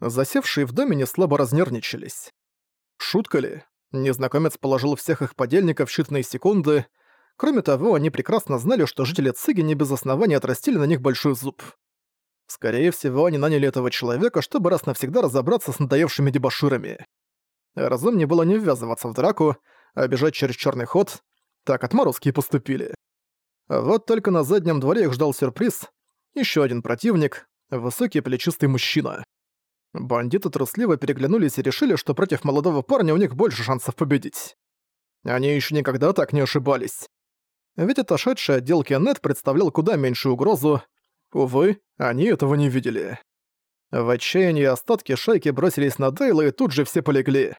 Засевшие в доме неслабо разнервничались. Шутка ли? Незнакомец положил всех их подельников в считанные секунды. Кроме того, они прекрасно знали, что жители Цыги не без основания отрастили на них большой зуб. Скорее всего, они наняли этого человека, чтобы раз навсегда разобраться с надоевшими дебоширами. Разумнее было не ввязываться в драку, а бежать через черный ход. Так отморозки и поступили. Вот только на заднем дворе их ждал сюрприз. Еще один противник — высокий плечистый мужчина. Бандиты трусливо переглянулись и решили, что против молодого парня у них больше шансов победить. Они еще никогда так не ошибались. Ведь отошедший отдел Кеннет представлял куда меньшую угрозу. Увы, они этого не видели. В отчаянии остатки шайки бросились на Дейла и тут же все полегли.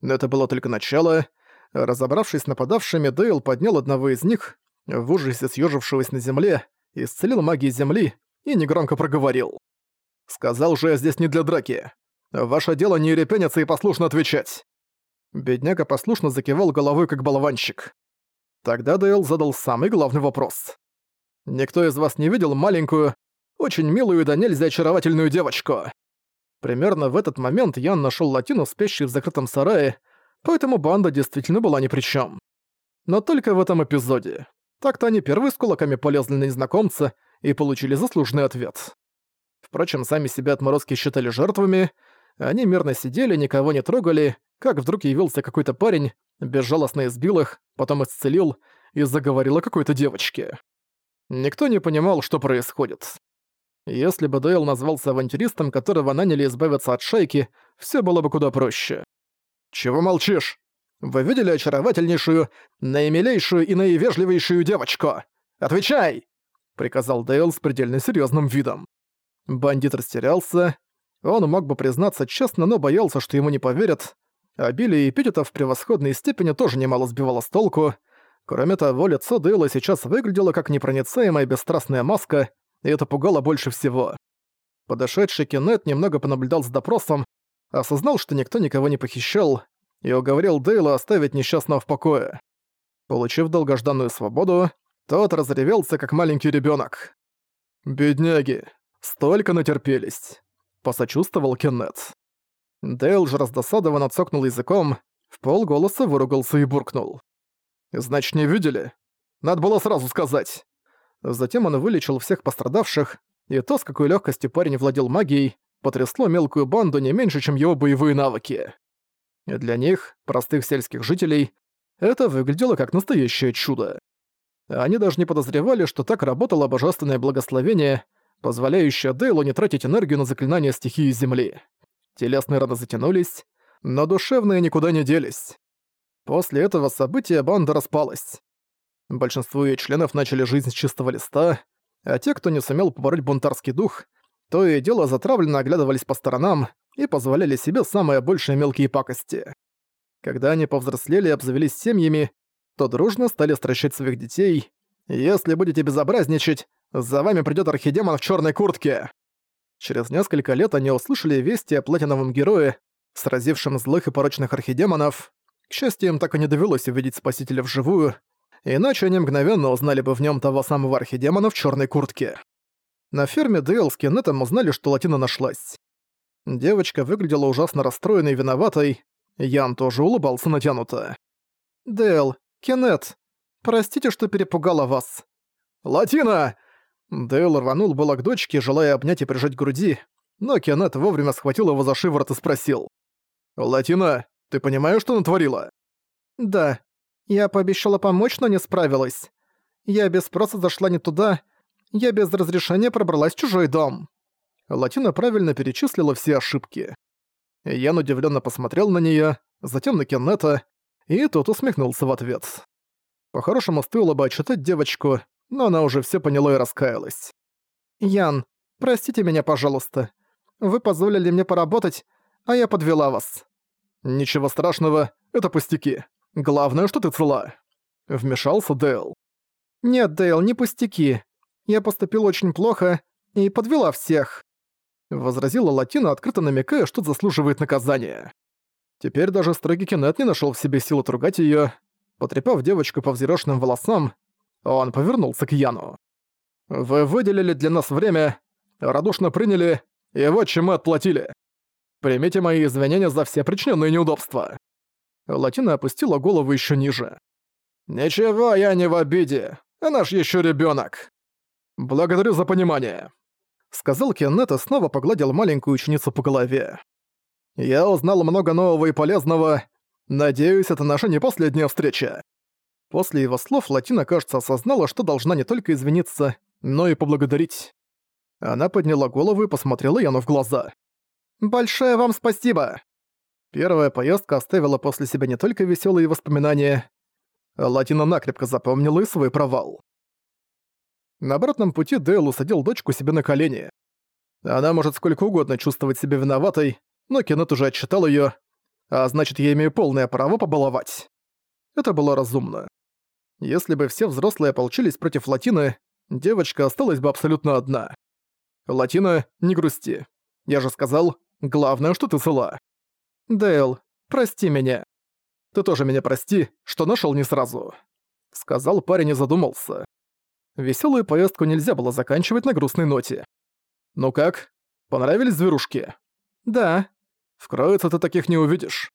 Но это было только начало. Разобравшись с нападавшими, Дейл поднял одного из них, в ужасе съежившегося на земле, исцелил магией земли и негромко проговорил. «Сказал же я здесь не для драки. Ваше дело не репениться и послушно отвечать». Бедняга послушно закивал головой, как болванчик. Тогда Дейл задал самый главный вопрос. «Никто из вас не видел маленькую, очень милую да нельзя очаровательную девочку?» Примерно в этот момент Ян нашел Латину, спящую в закрытом сарае, поэтому банда действительно была ни при чем. Но только в этом эпизоде. Так-то они первые с кулаками полезли на незнакомца и получили заслуженный ответ. Впрочем, сами себя отморозки считали жертвами, они мирно сидели, никого не трогали, как вдруг явился какой-то парень, безжалостно избил их, потом исцелил и заговорил о какой-то девочке. Никто не понимал, что происходит. Если бы Дейл назвался авантюристом, которого наняли избавиться от шайки, все было бы куда проще. «Чего молчишь? Вы видели очаровательнейшую, наимилейшую и наивежливейшую девочку? Отвечай!» — приказал Дейл с предельно серьезным видом. Бандит растерялся. Он мог бы признаться честно, но боялся, что ему не поверят. Обилие эпитетов в превосходной степени тоже немало сбивало с толку. Кроме того, лицо Дейла сейчас выглядело как непроницаемая бесстрастная маска, и это пугало больше всего. Подошедший Кеннет немного понаблюдал за допросом, осознал, что никто никого не похищал, и уговорил Дейла оставить несчастного в покое. Получив долгожданную свободу, тот разревелся, как маленький ребенок. «Бедняги, столько натерпелись», — посочувствовал Кеннет. Дейл же раздосадованно цокнул языком, в полголоса выругался и буркнул. «Значит, не видели? Надо было сразу сказать». Затем он вылечил всех пострадавших, и то, с какой легкостью парень владел магией, потрясло мелкую банду не меньше, чем его боевые навыки. И для них, простых сельских жителей, это выглядело как настоящее чудо. Они даже не подозревали, что так работало божественное благословение, позволяющее Дейлу не тратить энергию на заклинание стихии Земли. Телесные раны затянулись, но душевные никуда не делись. После этого события банда распалась. Большинство ее членов начали жизнь с чистого листа, а те, кто не сумел побороть бунтарский дух, то и дело затравленно оглядывались по сторонам и позволяли себе самые большие мелкие пакости. Когда они повзрослели и обзавелись семьями, то дружно стали стращать своих детей. «Если будете безобразничать, за вами придёт архидемон в чёрной куртке!» Через несколько лет они услышали вести о платиновом герое, сразившем злых и порочных архидемонов. К счастью, им так и не довелось увидеть Спасителя вживую, иначе они мгновенно узнали бы в нем того самого архидемона в черной куртке. На ферме Дейл с Кеннетом узнали, что Латина нашлась. Девочка выглядела ужасно расстроенной и виноватой. Ян тоже улыбался натянуто. «Дейл, Кеннет, простите, что перепугала вас». «Латина!» Дейл рванул было к дочке, желая обнять и прижать к груди, но Кеннет вовремя схватил его за шиворот и спросил. «Латина, ты понимаешь, что натворила?» «Да. Я пообещала помочь, но не справилась. Я без спроса зашла не туда. Я без разрешения пробралась в чужой дом». Латина правильно перечислила все ошибки. Ян удивленно посмотрел на нее, затем на Кеннета, и тот усмехнулся в ответ. По-хорошему стоило бы отчитать девочку, но она уже все поняла и раскаялась. «Ян, простите меня, пожалуйста. Вы позволили мне поработать, а я подвела вас». «Ничего страшного, это пустяки. Главное, что ты цела». Вмешался Дейл. «Нет, Дейл, не пустяки. Я поступил очень плохо и подвела всех». Возразила Латина, открыто намекая, что заслуживает наказания. Теперь даже строгий Кеннет не нашел в себе сил отругать ее. Потрепав девочку по взъерошенным волосам, он повернулся к Яну. «Вы выделили для нас время, радушно приняли, и вот чем мы отплатили. Примите мои извинения за все причиненные неудобства». Латина опустила голову еще ниже. «Ничего, я не в обиде. Она ж еще ребенок. Благодарю за понимание», — сказал Кеннет и снова погладил маленькую ученицу по голове. «Я узнал много нового и полезного. Надеюсь, это наша не последняя встреча». После его слов Латина, кажется, осознала, что должна не только извиниться, но и поблагодарить. Она подняла голову и посмотрела Яну в глаза. «Большое вам спасибо!» Первая поездка оставила после себя не только веселые воспоминания. Латина накрепко запомнила и свой провал. На обратном пути Дейл усадил дочку себе на колени. Она может сколько угодно чувствовать себя виноватой, но Кеннет уже отчитал её, а значит, я имею полное право побаловать. Это было разумно. Если бы все взрослые ополчились против Латины, девочка осталась бы абсолютно одна. Латина, не грусти. Я же сказал, главное, что ты цела. Дейл, прости меня. Ты тоже меня прости, что нашел не сразу. Сказал парень и задумался. Веселую поездку нельзя было заканчивать на грустной ноте. Ну как? Понравились зверушки? Да. В Кроице ты таких не увидишь.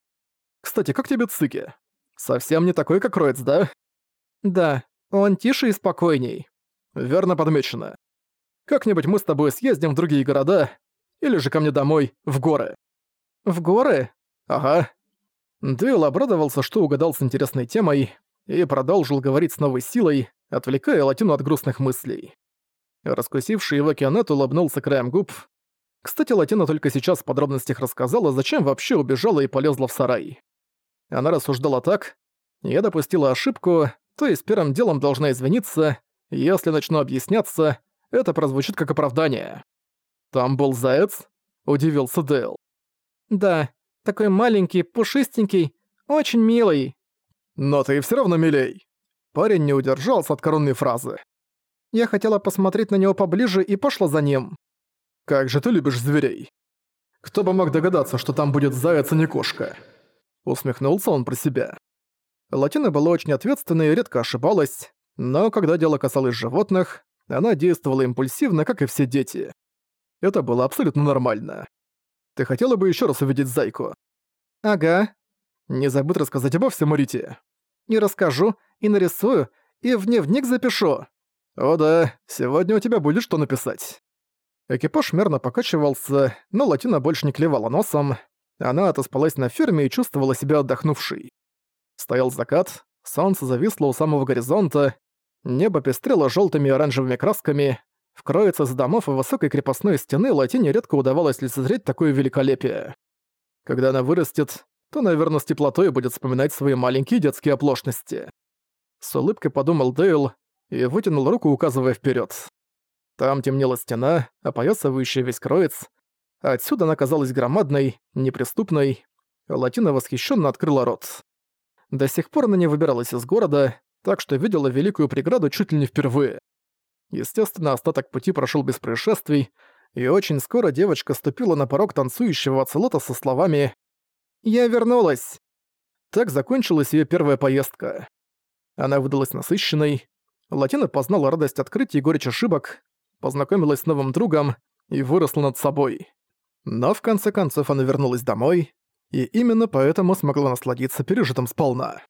Кстати, как тебе Цики? Совсем не такой, как Кроиц, да? Да, он тише и спокойней. Верно подмечено. Как-нибудь мы с тобой съездим в другие города, или же ко мне домой, в горы. В горы? Ага. Дейл обрадовался, что угадал с интересной темой, и продолжил говорить с новой силой, отвлекая Латину от грустных мыслей. Раскусивший его Кианет улыбнулся краем губ. Кстати, Латина только сейчас в подробностях рассказала, зачем вообще убежала и полезла в сарай. Она рассуждала так. «Я допустила ошибку, то есть первым делом должна извиниться. Если начну объясняться, это прозвучит как оправдание». «Там был заяц?» – удивился Дейл. «Да, такой маленький, пушистенький, очень милый». «Но ты все равно милей». Парень не удержался от коронной фразы. Я хотела посмотреть на него поближе и пошла за ним. «Как же ты любишь зверей!» «Кто бы мог догадаться, что там будет заяц, а не кошка?» Усмехнулся он про себя. Латина была очень ответственной и редко ошибалась, но когда дело касалось животных, она действовала импульсивно, как и все дети. Это было абсолютно нормально. Ты хотела бы еще раз увидеть зайку? Ага. Не забудь рассказать обо всем Рите. Не расскажу, и нарисую, и в дневник запишу. О да, сегодня у тебя будет что написать. Экипаж мерно покачивался, но Латина больше не клевала носом. Она отоспалась на ферме и чувствовала себя отдохнувшей. Стоял закат, солнце зависло у самого горизонта, небо пестрело желтыми и оранжевыми красками, вкроется с домов и высокой крепостной стены Латине редко удавалось лицезреть такое великолепие. Когда она вырастет, то, наверное, с теплотой будет вспоминать свои маленькие детские оплошности. С улыбкой подумал Дейл и вытянул руку, указывая вперед. Там темнела стена, опоясывающая весь кроец. Отсюда она казалась громадной, неприступной. Латина восхищенно открыла рот. До сих пор она не выбиралась из города, так что видела великую преграду чуть ли не впервые. Естественно, остаток пути прошел без происшествий, и очень скоро девочка ступила на порог танцующего оцелота со словами «Я вернулась!». Так закончилась ее первая поездка. Она выдалась насыщенной. Латина познала радость открытия и горечь ошибок, познакомилась с новым другом и выросла над собой. Но в конце концов она вернулась домой, и именно поэтому смогла насладиться пережитым сполна.